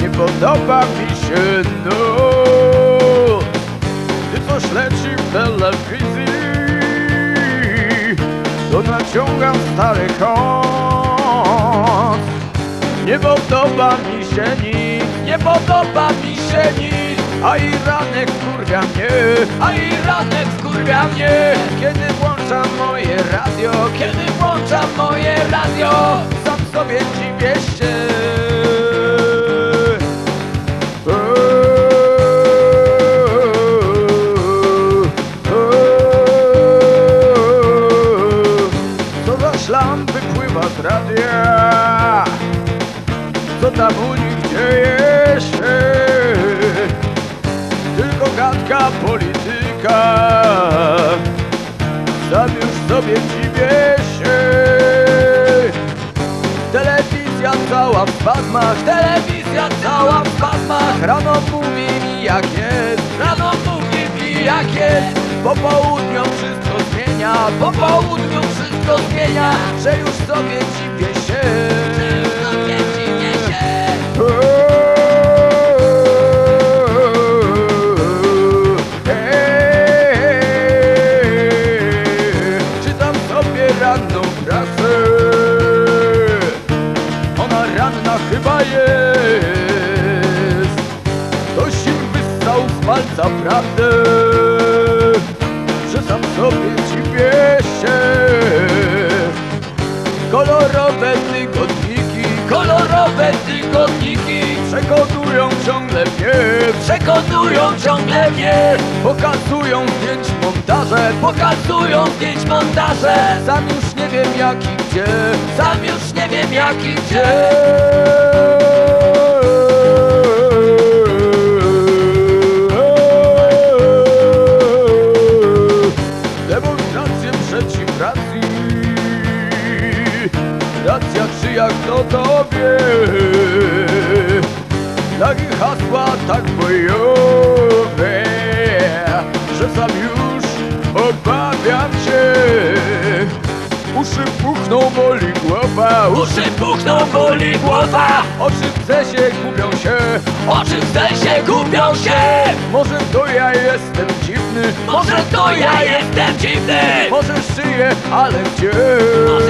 Nie podoba mi się nóg Gdy coś leci w telewizji To naciągam stary koc Nie podoba mi się nic Nie podoba mi się nic. A i ranek skurwia mnie A i ranek skurwia mnie. Kiedy włączam moje radio Kiedy włączam moje radio sobie dziwię się Co za szlam wypływa z radia? Co tam u nich dzieje się? Tylko gadka polityka. Sam już sobie dziwię się cała w spazmach Telewizja cała w spazmach Rano mówi mi jak jest. Rano mówi mi jak jest. Po południu wszystko zmienia Po południu wszystko zmienia Że już sobie dziwię się chyba jest. Ktoś im wystał z palca prawdę Że sam sobie dziwię się Kolorowe tygodniki Kolorowe tygodniki Przekonują ciągle mnie. Przekonują ciągle mnie. Pokazują zdjęć montaże. Pokazują zdjęć montaże. Sam już nie wiem jak i gdzie. Sam już nie wiem jak i gdzie Czy jak kto to wie Takie hasła tak bojowe Że sam już obawiam się. Uszy puchną, boli głowa Uszy puchną, boli głowa. Oczy w sensie gubią się. Oczy w gubią się. Może to ja jestem dziwny? Może to ja jestem dziwny? Może szyję, ale gdzie? Żyję,